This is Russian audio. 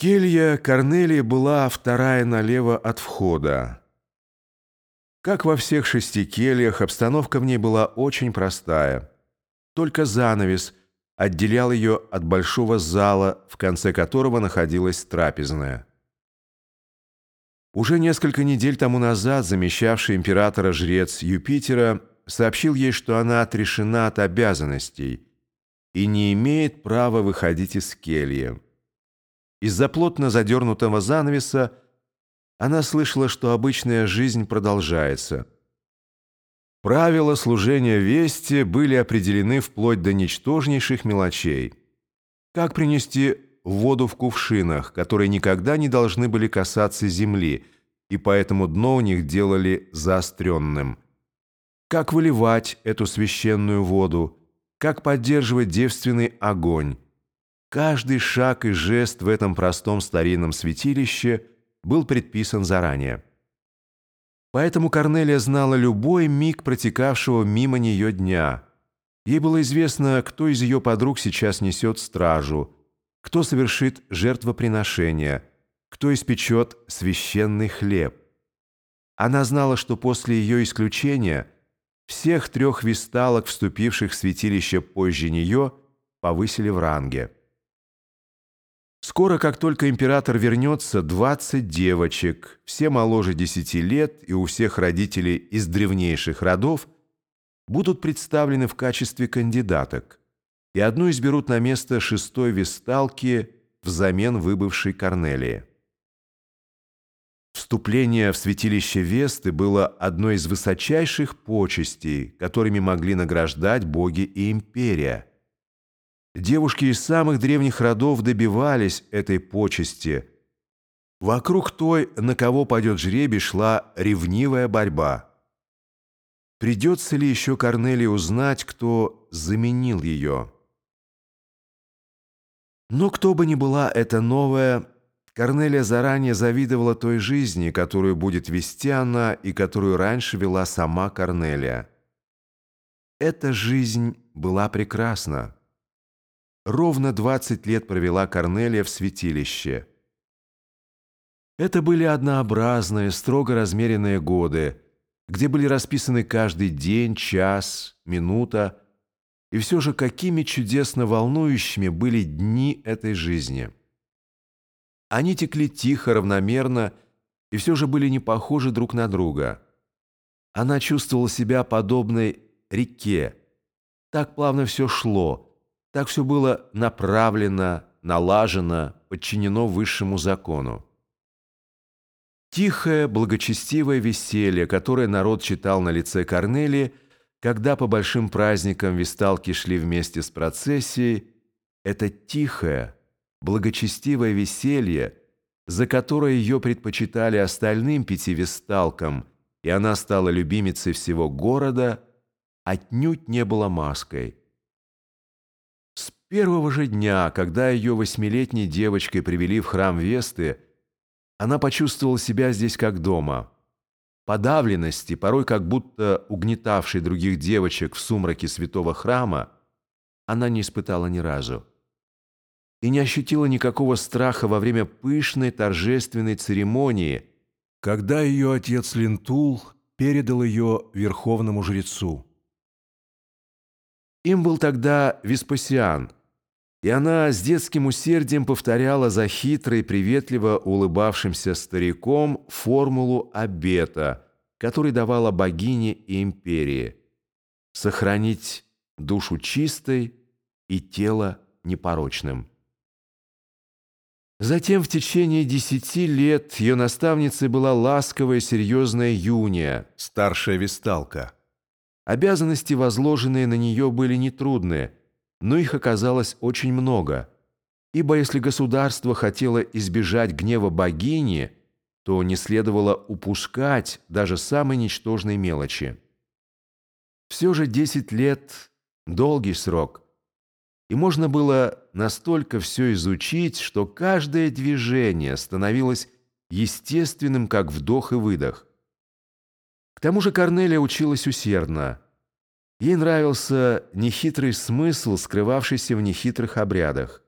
Келья Корнелии была вторая налево от входа. Как во всех шести кельях, обстановка в ней была очень простая. Только занавес отделял ее от большого зала, в конце которого находилась трапезная. Уже несколько недель тому назад замещавший императора жрец Юпитера сообщил ей, что она отрешена от обязанностей и не имеет права выходить из кельи. Из-за плотно задернутого занавеса она слышала, что обычная жизнь продолжается. Правила служения вести были определены вплоть до ничтожнейших мелочей. Как принести воду в кувшинах, которые никогда не должны были касаться земли, и поэтому дно у них делали заостренным. Как выливать эту священную воду, как поддерживать девственный огонь, Каждый шаг и жест в этом простом старинном святилище был предписан заранее. Поэтому Корнелия знала любой миг протекавшего мимо нее дня. Ей было известно, кто из ее подруг сейчас несет стражу, кто совершит жертвоприношение, кто испечет священный хлеб. Она знала, что после ее исключения всех трех висталок, вступивших в святилище позже нее, повысили в ранге. Скоро, как только император вернется, 20 девочек, все моложе 10 лет и у всех родителей из древнейших родов, будут представлены в качестве кандидаток, и одну изберут на место шестой весталки взамен выбывшей Корнелии. Вступление в святилище Весты было одной из высочайших почестей, которыми могли награждать боги и империя – Девушки из самых древних родов добивались этой почести. Вокруг той, на кого пойдет жребий, шла ревнивая борьба. Придется ли еще Корнелии узнать, кто заменил ее? Но кто бы ни была эта новая, Корнелия заранее завидовала той жизни, которую будет вести она и которую раньше вела сама Корнелия. Эта жизнь была прекрасна. Ровно 20 лет провела Корнелия в святилище. Это были однообразные, строго размеренные годы, где были расписаны каждый день, час, минута, и все же какими чудесно волнующими были дни этой жизни. Они текли тихо, равномерно, и все же были не похожи друг на друга. Она чувствовала себя подобной реке. Так плавно все шло – так все было направлено, налажено, подчинено высшему закону. Тихое, благочестивое веселье, которое народ читал на лице Корнелии, когда по большим праздникам висталки шли вместе с процессией, это тихое, благочестивое веселье, за которое ее предпочитали остальным пяти висталкам, и она стала любимицей всего города, отнюдь не было маской первого же дня, когда ее восьмилетней девочкой привели в храм Весты, она почувствовала себя здесь как дома. Подавленности, порой как будто угнетавшей других девочек в сумраке святого храма, она не испытала ни разу. И не ощутила никакого страха во время пышной торжественной церемонии, когда ее отец Линтул передал ее верховному жрецу. Им был тогда Веспасиан – и она с детским усердием повторяла за хитрой, приветливо улыбавшимся стариком формулу обета, который давала богине и империи – сохранить душу чистой и тело непорочным. Затем в течение десяти лет ее наставницей была ласковая серьезная Юния, старшая весталка. Обязанности, возложенные на нее, были нетрудные – но их оказалось очень много, ибо если государство хотело избежать гнева богини, то не следовало упускать даже самые ничтожные мелочи. Все же десять лет – долгий срок, и можно было настолько все изучить, что каждое движение становилось естественным, как вдох и выдох. К тому же Корнелия училась усердно – Ей нравился нехитрый смысл, скрывавшийся в нехитрых обрядах.